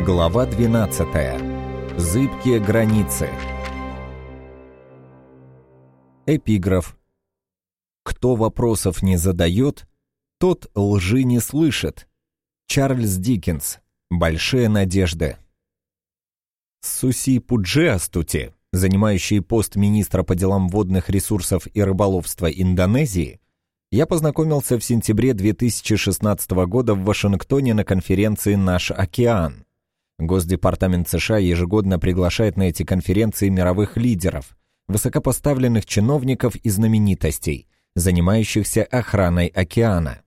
Глава 12. Зыбкие границы. Эпиграф. Кто вопросов не задает, тот лжи не слышит. Чарльз Диккенс. Большие надежды. Суси Пуджиастути, занимающий пост министра по делам водных ресурсов и рыболовства Индонезии, я познакомился в сентябре 2016 года в Вашингтоне на конференции «Наш океан». Госдепартамент США ежегодно приглашает на эти конференции мировых лидеров, высокопоставленных чиновников и знаменитостей, занимающихся охраной океана.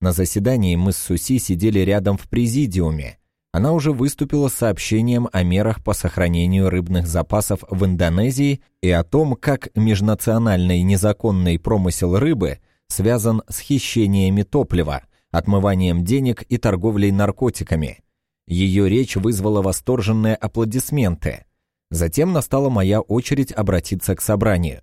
На заседании мы с Суси сидели рядом в президиуме. Она уже выступила с сообщением о мерах по сохранению рыбных запасов в Индонезии и о том, как межнациональный незаконный промысел рыбы связан с хищениями топлива, отмыванием денег и торговлей наркотиками – ее речь вызвала восторженные аплодисменты. Затем настала моя очередь обратиться к собранию.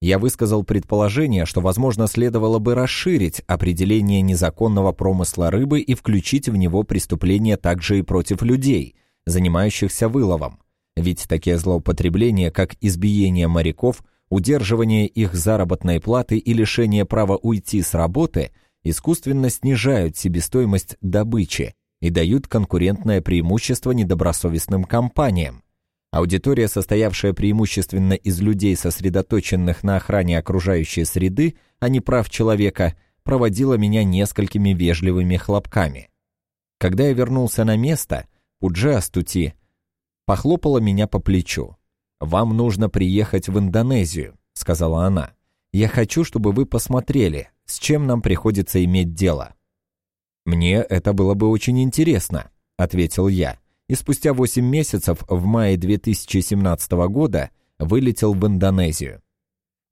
Я высказал предположение, что, возможно, следовало бы расширить определение незаконного промысла рыбы и включить в него преступления также и против людей, занимающихся выловом. Ведь такие злоупотребления, как избиение моряков, удерживание их заработной платы и лишение права уйти с работы, искусственно снижают себестоимость добычи, и дают конкурентное преимущество недобросовестным компаниям. Аудитория, состоявшая преимущественно из людей, сосредоточенных на охране окружающей среды, а не прав человека, проводила меня несколькими вежливыми хлопками. Когда я вернулся на место, Пуджи Астути похлопала меня по плечу. «Вам нужно приехать в Индонезию», — сказала она. «Я хочу, чтобы вы посмотрели, с чем нам приходится иметь дело». «Мне это было бы очень интересно», — ответил я, и спустя 8 месяцев в мае 2017 года вылетел в Индонезию.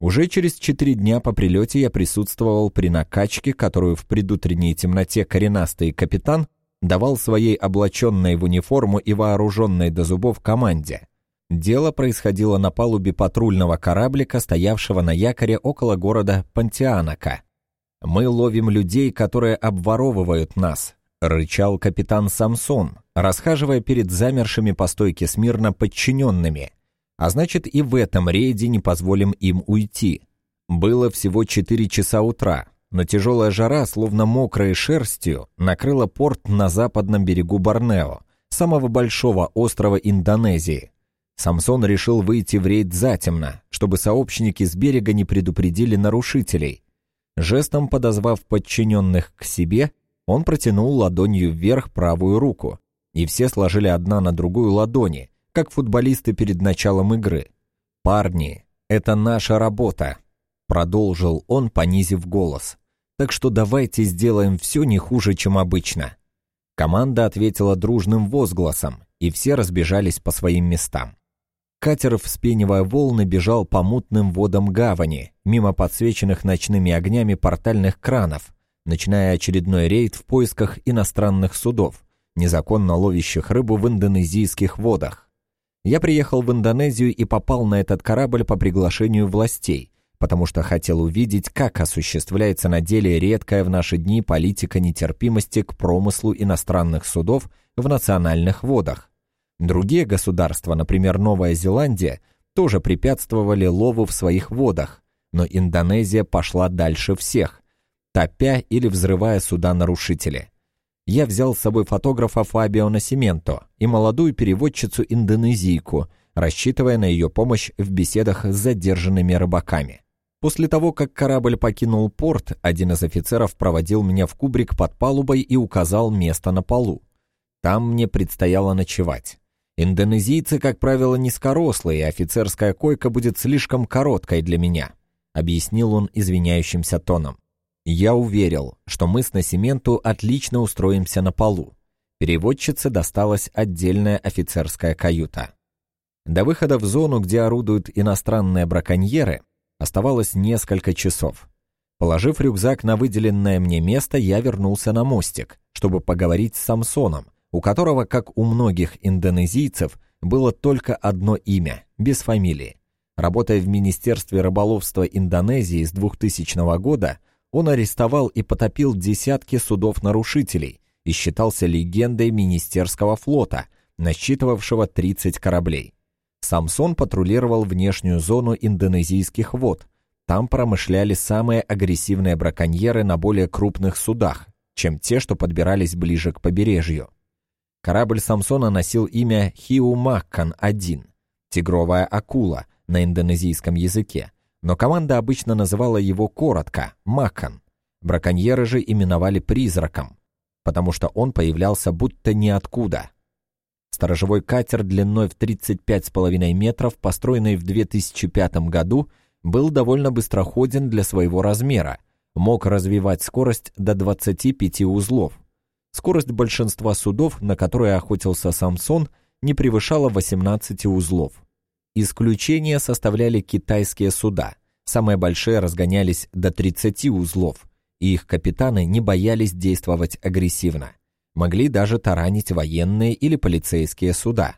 Уже через 4 дня по прилете я присутствовал при накачке, которую в предутренней темноте коренастый капитан давал своей облаченной в униформу и вооруженной до зубов команде. Дело происходило на палубе патрульного кораблика, стоявшего на якоре около города Пантианака. «Мы ловим людей, которые обворовывают нас», — рычал капитан Самсон, расхаживая перед замершими по стойке смирно подчиненными. «А значит, и в этом рейде не позволим им уйти». Было всего 4 часа утра, но тяжелая жара, словно мокрой шерстью, накрыла порт на западном берегу Борнео, самого большого острова Индонезии. Самсон решил выйти в рейд затемно, чтобы сообщники с берега не предупредили нарушителей, Жестом подозвав подчиненных к себе, он протянул ладонью вверх правую руку, и все сложили одна на другую ладони, как футболисты перед началом игры. «Парни, это наша работа», — продолжил он, понизив голос. «Так что давайте сделаем все не хуже, чем обычно». Команда ответила дружным возгласом, и все разбежались по своим местам. Катер, вспенивая волны, бежал по мутным водам гавани, мимо подсвеченных ночными огнями портальных кранов, начиная очередной рейд в поисках иностранных судов, незаконно ловящих рыбу в индонезийских водах. Я приехал в Индонезию и попал на этот корабль по приглашению властей, потому что хотел увидеть, как осуществляется на деле редкая в наши дни политика нетерпимости к промыслу иностранных судов в национальных водах, Другие государства, например, Новая Зеландия, тоже препятствовали лову в своих водах, но Индонезия пошла дальше всех, топя или взрывая суда нарушителей. Я взял с собой фотографа Фабио Насименто и молодую переводчицу-индонезийку, рассчитывая на ее помощь в беседах с задержанными рыбаками. После того, как корабль покинул порт, один из офицеров проводил меня в кубрик под палубой и указал место на полу. Там мне предстояло ночевать. Индонезийцы, как правило, низкорослые, и офицерская койка будет слишком короткой для меня», — объяснил он извиняющимся тоном. Я уверил, что мы с Насименту отлично устроимся на полу. Переводчице досталась отдельная офицерская каюта. До выхода в зону, где орудуют иностранные браконьеры, оставалось несколько часов. Положив рюкзак на выделенное мне место, я вернулся на мостик, чтобы поговорить с Самсоном, у которого, как у многих индонезийцев, было только одно имя, без фамилии. Работая в Министерстве рыболовства Индонезии с 2000 года, он арестовал и потопил десятки судов нарушителей и считался легендой министерского флота, насчитывавшего 30 кораблей. Самсон патрулировал внешнюю зону индонезийских вод. Там промышляли самые агрессивные браконьеры на более крупных судах, чем те, что подбирались ближе к побережью. Корабль Самсона носил имя Хиумаккан-1, тигровая акула на индонезийском языке, но команда обычно называла его коротко «Маккан». Браконьеры же именовали призраком, потому что он появлялся будто ниоткуда. Сторожевой катер длиной в 35,5 метров, построенный в 2005 году, был довольно быстроходен для своего размера, мог развивать скорость до 25 узлов. Скорость большинства судов, на которые охотился Самсон, не превышала 18 узлов. Исключение составляли китайские суда. Самые большие разгонялись до 30 узлов, и их капитаны не боялись действовать агрессивно. Могли даже таранить военные или полицейские суда.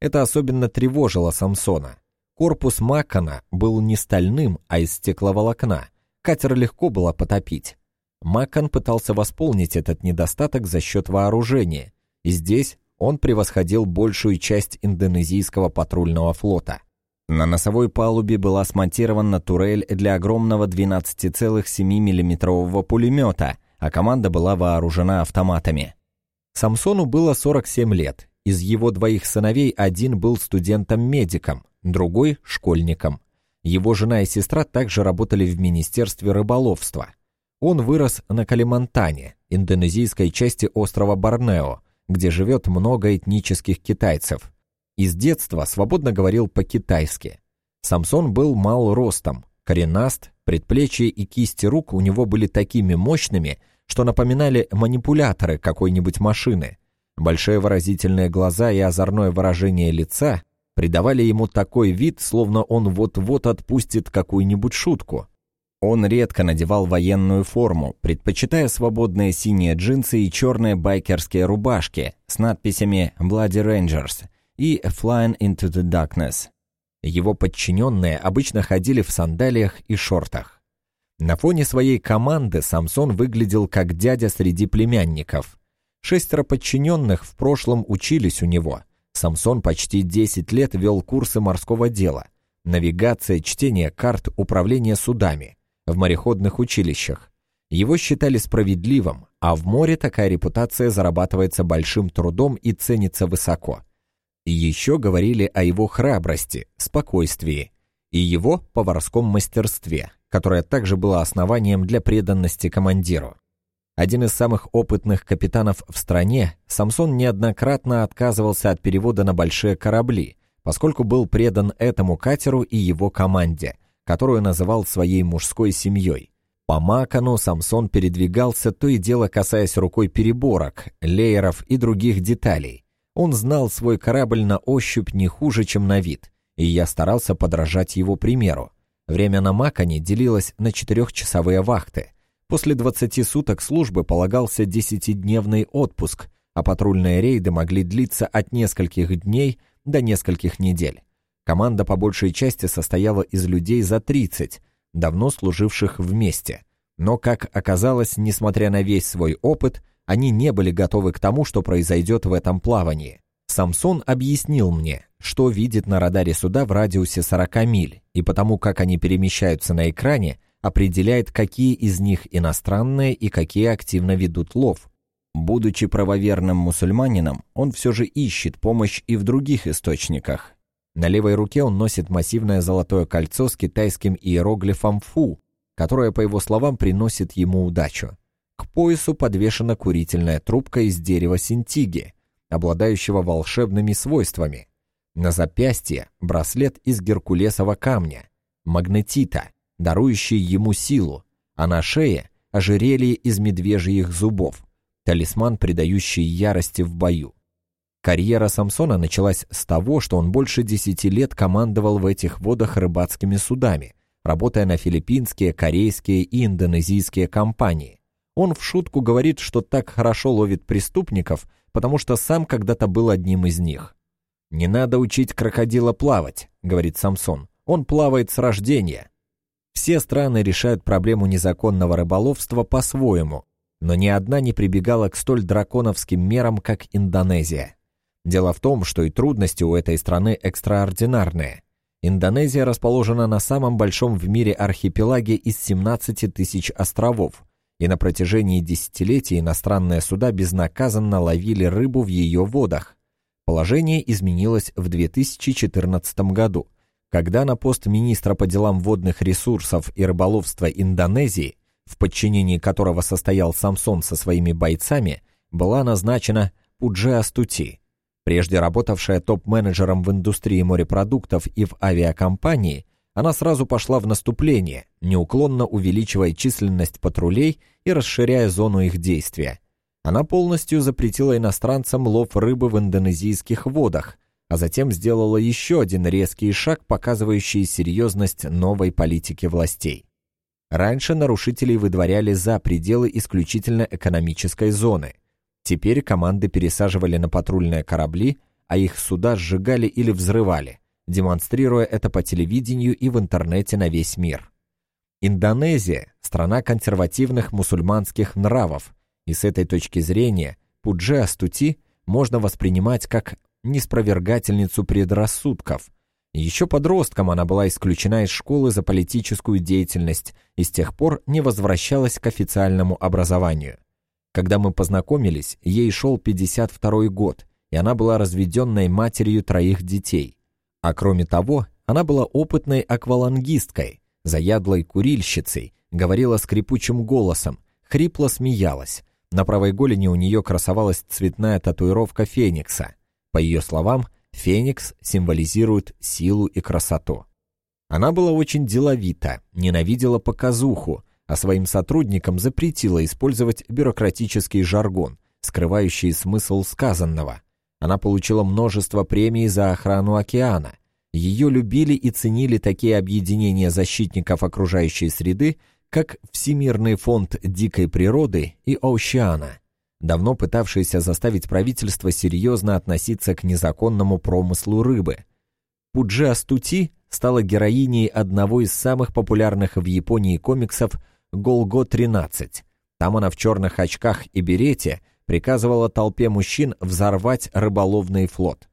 Это особенно тревожило Самсона. Корпус Маккана был не стальным, а из стекловолокна. Катер легко было потопить. Маккан пытался восполнить этот недостаток за счет вооружения, и здесь он превосходил большую часть индонезийского патрульного флота. На носовой палубе была смонтирована турель для огромного 12,7 миллиметрового пулемета, а команда была вооружена автоматами. Самсону было 47 лет. Из его двоих сыновей один был студентом-медиком, другой – школьником. Его жена и сестра также работали в Министерстве рыболовства. Он вырос на Калимантане, индонезийской части острова Борнео, где живет много этнических китайцев. Из детства свободно говорил по-китайски. Самсон был мал ростом, коренаст, предплечья и кисти рук у него были такими мощными, что напоминали манипуляторы какой-нибудь машины. Большие выразительные глаза и озорное выражение лица придавали ему такой вид, словно он вот-вот отпустит какую-нибудь шутку. Он редко надевал военную форму, предпочитая свободные синие джинсы и черные байкерские рубашки с надписями «Bloody Rangers», и «Flying into the Darkness». Его подчиненные обычно ходили в сандалиях и шортах. На фоне своей команды Самсон выглядел как дядя среди племянников. Шестеро подчиненных в прошлом учились у него. Самсон почти 10 лет вел курсы морского дела. Навигация, чтение карт, управление судами. В мореходных училищах. Его считали справедливым, а в море такая репутация зарабатывается большим трудом и ценится высоко. Еще говорили о его храбрости, спокойствии и его поварском мастерстве, которое также было основанием для преданности командиру. Один из самых опытных капитанов в стране, Самсон неоднократно отказывался от перевода на большие корабли, поскольку был предан этому катеру и его команде, которую называл своей мужской семьей. По Макану Самсон передвигался, то и дело касаясь рукой переборок, лееров и других деталей, он знал свой корабль на ощупь не хуже, чем на вид, и я старался подражать его примеру. Время на Макане делилось на четырехчасовые вахты. После 20 суток службы полагался десятидневный отпуск, а патрульные рейды могли длиться от нескольких дней до нескольких недель. Команда по большей части состояла из людей за 30, давно служивших вместе. Но, как оказалось, несмотря на весь свой опыт, они не были готовы к тому, что произойдет в этом плавании. Самсон объяснил мне, что видит на радаре суда в радиусе 40 миль, и потому как они перемещаются на экране, определяет, какие из них иностранные и какие активно ведут лов. Будучи правоверным мусульманином, он все же ищет помощь и в других источниках. На левой руке он носит массивное золотое кольцо с китайским иероглифом «фу», которое, по его словам, приносит ему удачу. К поясу подвешена курительная трубка из дерева синтиги, обладающего волшебными свойствами. На запястье браслет из геркулесового камня, магнетита, дарующий ему силу, а на шее ожерелье из медвежьих зубов, талисман, придающий ярости в бою. Карьера Самсона началась с того, что он больше десяти лет командовал в этих водах рыбацкими судами, работая на филиппинские, корейские и индонезийские компании. Он в шутку говорит, что так хорошо ловит преступников, потому что сам когда-то был одним из них. «Не надо учить крокодила плавать», — говорит Самсон. «Он плавает с рождения». Все страны решают проблему незаконного рыболовства по-своему, но ни одна не прибегала к столь драконовским мерам, как Индонезия. Дело в том, что и трудности у этой страны экстраординарные. Индонезия расположена на самом большом в мире архипелаге из 17 тысяч островов, и на протяжении десятилетий иностранные суда безнаказанно ловили рыбу в ее водах. Положение изменилось в 2014 году, когда на пост министра по делам водных ресурсов и рыболовства Индонезии, в подчинении которого состоял Самсон со своими бойцами, была назначена Пудже Астути, прежде работавшая топ-менеджером в индустрии морепродуктов и в авиакомпании, она сразу пошла в наступление, неуклонно увеличивая численность патрулей и расширяя зону их действия. Она полностью запретила иностранцам лов рыбы в индонезийских водах, а затем сделала еще один резкий шаг, показывающий серьезность новой политики властей. Раньше нарушителей выдворяли за пределы исключительно экономической зоны. Теперь команды пересаживали на патрульные корабли, а их суда сжигали или взрывали – демонстрируя это по телевидению и в интернете на весь мир. Индонезия – страна консервативных мусульманских нравов, и с этой точки зрения Пудже Астути можно воспринимать как неспровергательницу предрассудков. Еще подростком она была исключена из школы за политическую деятельность и с тех пор не возвращалась к официальному образованию. Когда мы познакомились, ей шел 52 год, и она была разведенной матерью троих детей. А кроме того, она была опытной аквалангисткой, заядлой курильщицей, говорила скрипучим голосом, хрипло смеялась. На правой голени у нее красовалась цветная татуировка феникса. По ее словам, феникс символизирует силу и красоту. Она была очень деловита, ненавидела показуху, а своим сотрудникам запретила использовать бюрократический жаргон, скрывающий смысл сказанного – она получила множество премий за охрану океана. Ее любили и ценили такие объединения защитников окружающей среды, как Всемирный фонд дикой природы и Оушиана, давно пытавшиеся заставить правительство серьезно относиться к незаконному промыслу рыбы. Пуджи Астути стала героиней одного из самых популярных в Японии комиксов «Голго-13». Там она в черных очках и берете – приказывала толпе мужчин взорвать рыболовный флот.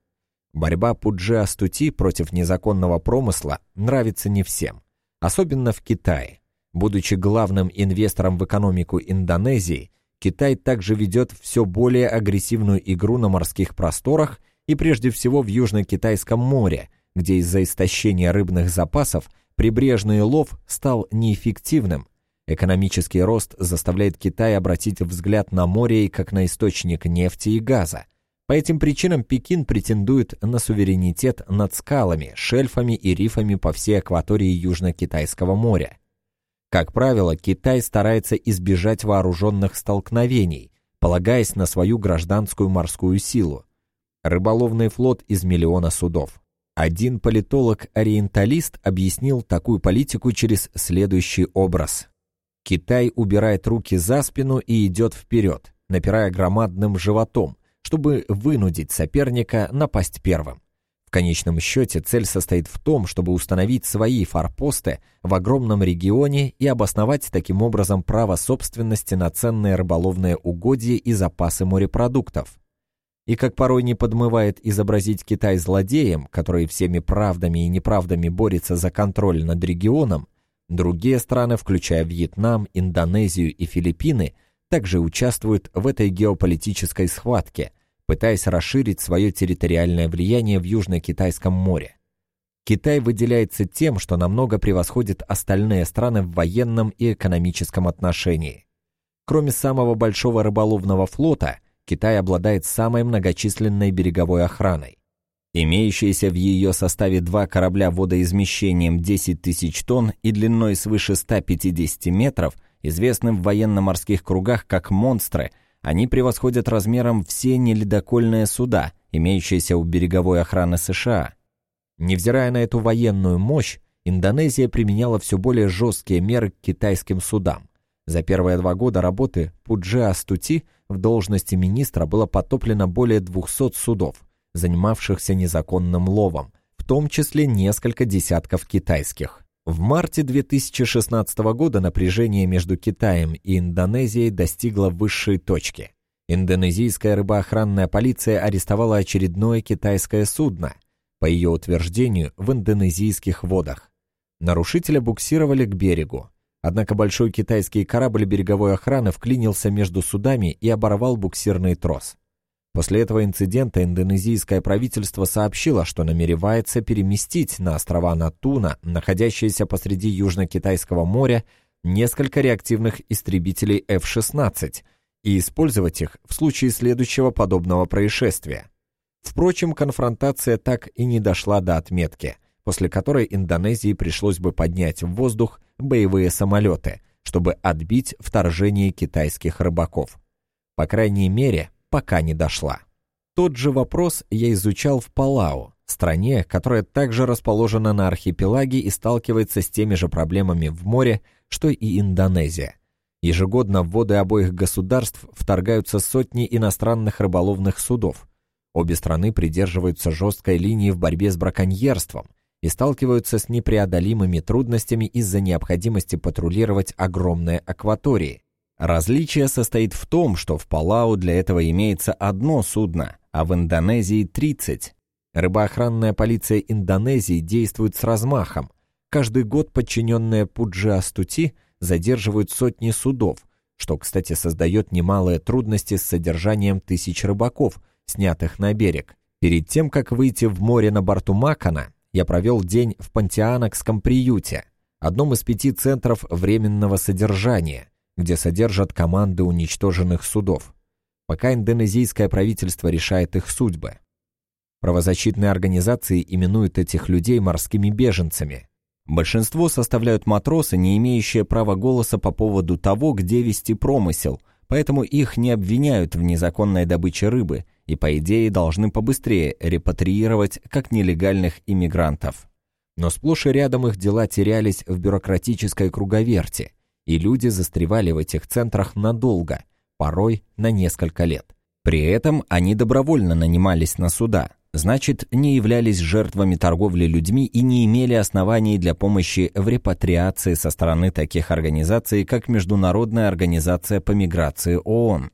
Борьба Пуджи Астути против незаконного промысла нравится не всем, особенно в Китае. Будучи главным инвестором в экономику Индонезии, Китай также ведет все более агрессивную игру на морских просторах и прежде всего в Южно-Китайском море, где из-за истощения рыбных запасов прибрежный лов стал неэффективным, Экономический рост заставляет Китай обратить взгляд на море как на источник нефти и газа. По этим причинам Пекин претендует на суверенитет над скалами, шельфами и рифами по всей акватории Южно-Китайского моря. Как правило, Китай старается избежать вооруженных столкновений, полагаясь на свою гражданскую морскую силу. Рыболовный флот из миллиона судов. Один политолог-ориенталист объяснил такую политику через следующий образ. Китай убирает руки за спину и идет вперед, напирая громадным животом, чтобы вынудить соперника напасть первым. В конечном счете цель состоит в том, чтобы установить свои форпосты в огромном регионе и обосновать таким образом право собственности на ценные рыболовные угодья и запасы морепродуктов. И как порой не подмывает изобразить Китай злодеем, который всеми правдами и неправдами борется за контроль над регионом, Другие страны, включая Вьетнам, Индонезию и Филиппины, также участвуют в этой геополитической схватке, пытаясь расширить свое территориальное влияние в Южно-Китайском море. Китай выделяется тем, что намного превосходит остальные страны в военном и экономическом отношении. Кроме самого большого рыболовного флота, Китай обладает самой многочисленной береговой охраной. Имеющиеся в ее составе два корабля водоизмещением 10 тысяч тонн и длиной свыше 150 метров, известны в военно-морских кругах как «монстры», они превосходят размером все неледокольные суда, имеющиеся у береговой охраны США. Невзирая на эту военную мощь, Индонезия применяла все более жесткие меры к китайским судам. За первые два года работы Пуджи Астути в должности министра было потоплено более 200 судов занимавшихся незаконным ловом, в том числе несколько десятков китайских. В марте 2016 года напряжение между Китаем и Индонезией достигло высшей точки. Индонезийская рыбоохранная полиция арестовала очередное китайское судно, по ее утверждению, в индонезийских водах. Нарушителя буксировали к берегу, однако большой китайский корабль береговой охраны вклинился между судами и оборвал буксирный трос. После этого инцидента индонезийское правительство сообщило, что намеревается переместить на острова Натуна, находящиеся посреди Южно-Китайского моря, несколько реактивных истребителей F-16 и использовать их в случае следующего подобного происшествия. Впрочем, конфронтация так и не дошла до отметки, после которой Индонезии пришлось бы поднять в воздух боевые самолеты, чтобы отбить вторжение китайских рыбаков. По крайней мере, пока не дошла. Тот же вопрос я изучал в Палау, стране, которая также расположена на архипелаге и сталкивается с теми же проблемами в море, что и Индонезия. Ежегодно в воды обоих государств вторгаются сотни иностранных рыболовных судов. Обе страны придерживаются жесткой линии в борьбе с браконьерством и сталкиваются с непреодолимыми трудностями из-за необходимости патрулировать огромные акватории. Различие состоит в том, что в Палау для этого имеется одно судно, а в Индонезии 30. Рыбоохранная полиция Индонезии действует с размахом. Каждый год подчиненные Пуджи Астути задерживают сотни судов, что, кстати, создает немалые трудности с содержанием тысяч рыбаков, снятых на берег. Перед тем, как выйти в море на борту Макана, я провел день в Пантианокском приюте, одном из пяти центров временного содержания, где содержат команды уничтоженных судов, пока индонезийское правительство решает их судьбы. Правозащитные организации именуют этих людей морскими беженцами, Большинство составляют матросы, не имеющие права голоса по поводу того, где вести промысел, поэтому их не обвиняют в незаконной добыче рыбы и, по идее, должны побыстрее репатриировать как нелегальных иммигрантов. Но сплошь и рядом их дела терялись в бюрократической круговерти, и люди застревали в этих центрах надолго, порой на несколько лет. При этом они добровольно нанимались на суда, значит, не являлись жертвами торговли людьми и не имели оснований для помощи в репатриации со стороны таких организаций, как Международная организация по миграции ООН.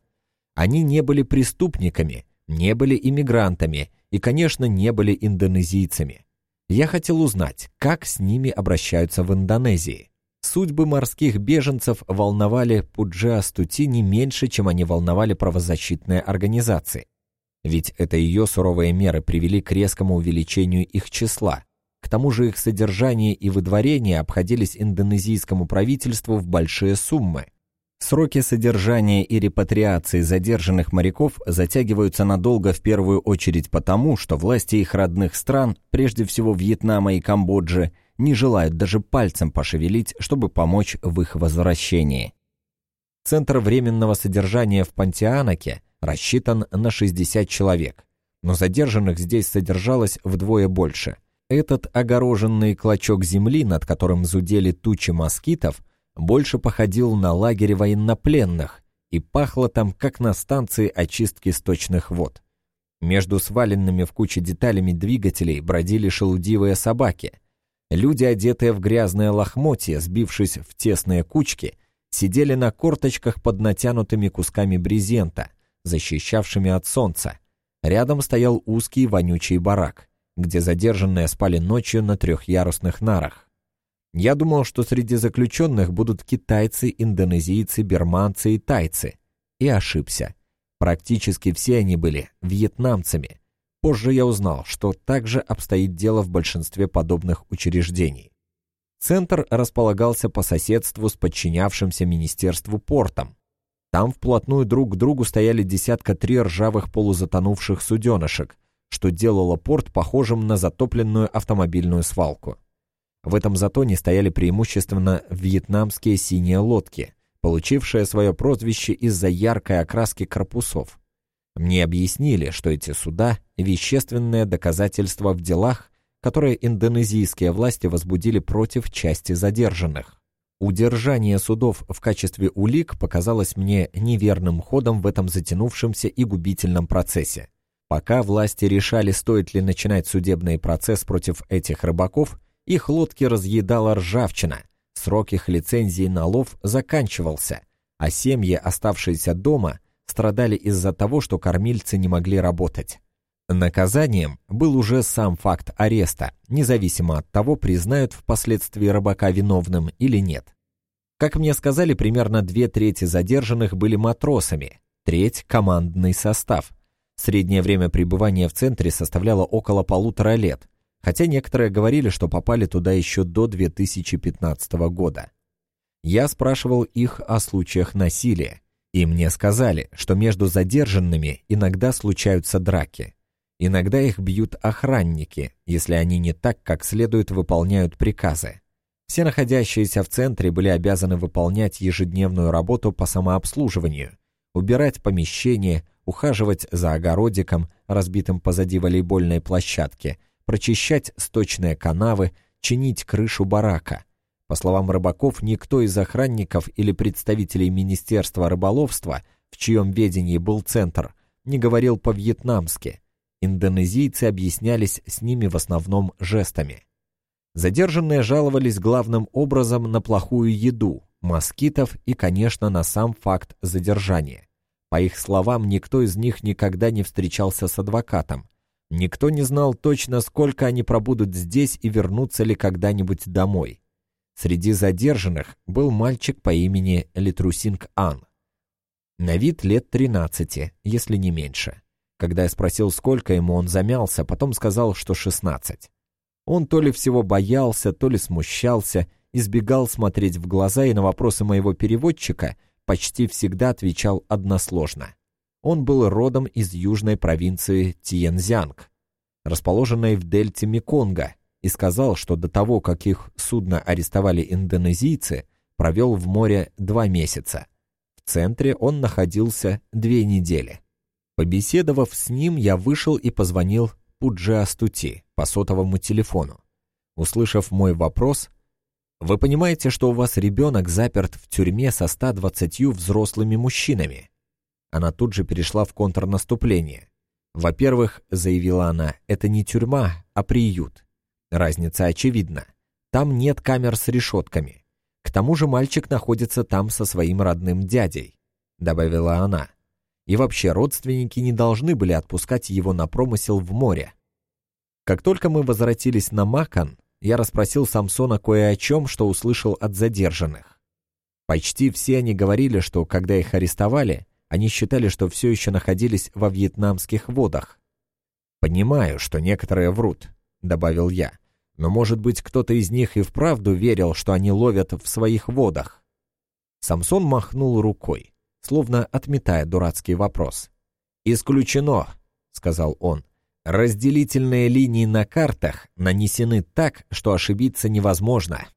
Они не были преступниками, не были иммигрантами и, конечно, не были индонезийцами. Я хотел узнать, как с ними обращаются в Индонезии. Судьбы морских беженцев волновали Пуджи Астути не меньше, чем они волновали правозащитные организации. Ведь это ее суровые меры привели к резкому увеличению их числа. К тому же их содержание и выдворение обходились индонезийскому правительству в большие суммы. Сроки содержания и репатриации задержанных моряков затягиваются надолго в первую очередь потому, что власти их родных стран, прежде всего Вьетнама и Камбоджи, не желают даже пальцем пошевелить, чтобы помочь в их возвращении. Центр временного содержания в Пантианаке рассчитан на 60 человек, но задержанных здесь содержалось вдвое больше. Этот огороженный клочок земли, над которым зудели тучи москитов, больше походил на лагерь военнопленных и пахло там, как на станции очистки сточных вод. Между сваленными в куче деталями двигателей бродили шелудивые собаки. Люди, одетые в грязные лохмотья, сбившись в тесные кучки, сидели на корточках под натянутыми кусками брезента – защищавшими от солнца. Рядом стоял узкий вонючий барак, где задержанные спали ночью на трехъярусных нарах. Я думал, что среди заключенных будут китайцы, индонезийцы, берманцы и тайцы. И ошибся. Практически все они были вьетнамцами. Позже я узнал, что также обстоит дело в большинстве подобных учреждений. Центр располагался по соседству с подчинявшимся министерству портом, там вплотную друг к другу стояли десятка три ржавых полузатонувших суденышек, что делало порт похожим на затопленную автомобильную свалку. В этом затоне стояли преимущественно вьетнамские синие лодки, получившие свое прозвище из-за яркой окраски корпусов. Мне объяснили, что эти суда – вещественное доказательство в делах, которые индонезийские власти возбудили против части задержанных. Удержание судов в качестве улик показалось мне неверным ходом в этом затянувшемся и губительном процессе. Пока власти решали, стоит ли начинать судебный процесс против этих рыбаков, их лодки разъедала ржавчина, срок их лицензии на лов заканчивался, а семьи, оставшиеся дома, страдали из-за того, что кормильцы не могли работать. Наказанием был уже сам факт ареста, независимо от того, признают впоследствии рыбака виновным или нет. Как мне сказали, примерно две трети задержанных были матросами, треть – командный состав. Среднее время пребывания в центре составляло около полутора лет, хотя некоторые говорили, что попали туда еще до 2015 года. Я спрашивал их о случаях насилия, и мне сказали, что между задержанными иногда случаются драки. Иногда их бьют охранники, если они не так, как следует выполняют приказы. Все находящиеся в центре были обязаны выполнять ежедневную работу по самообслуживанию, убирать помещение, ухаживать за огородиком, разбитым позади волейбольной площадки, прочищать сточные канавы, чинить крышу барака. По словам рыбаков, никто из охранников или представителей Министерства рыболовства, в чьем ведении был центр, не говорил по-вьетнамски – Индонезийцы объяснялись с ними в основном жестами. Задержанные жаловались главным образом на плохую еду, москитов и, конечно, на сам факт задержания. По их словам, никто из них никогда не встречался с адвокатом. Никто не знал точно, сколько они пробудут здесь и вернутся ли когда-нибудь домой. Среди задержанных был мальчик по имени Литрусинг Ан. На вид лет 13, если не меньше. Когда я спросил, сколько ему, он замялся, потом сказал, что 16. Он то ли всего боялся, то ли смущался, избегал смотреть в глаза и на вопросы моего переводчика почти всегда отвечал односложно. Он был родом из южной провинции Тиензянг, расположенной в дельте Меконга, и сказал, что до того, как их судно арестовали индонезийцы, провел в море два месяца. В центре он находился две недели. Побеседовав с ним, я вышел и позвонил Пуджи Астути по сотовому телефону. Услышав мой вопрос, «Вы понимаете, что у вас ребенок заперт в тюрьме со 120 взрослыми мужчинами?» Она тут же перешла в контрнаступление. «Во-первых, — заявила она, — это не тюрьма, а приют. Разница очевидна. Там нет камер с решетками. К тому же мальчик находится там со своим родным дядей», — добавила она. И вообще родственники не должны были отпускать его на промысел в море. Как только мы возвратились на Макан, я расспросил Самсона кое о чем, что услышал от задержанных. Почти все они говорили, что когда их арестовали, они считали, что все еще находились во вьетнамских водах. «Понимаю, что некоторые врут», — добавил я, «но, может быть, кто-то из них и вправду верил, что они ловят в своих водах». Самсон махнул рукой словно отметая дурацкий вопрос. «Исключено», — сказал он. «Разделительные линии на картах нанесены так, что ошибиться невозможно».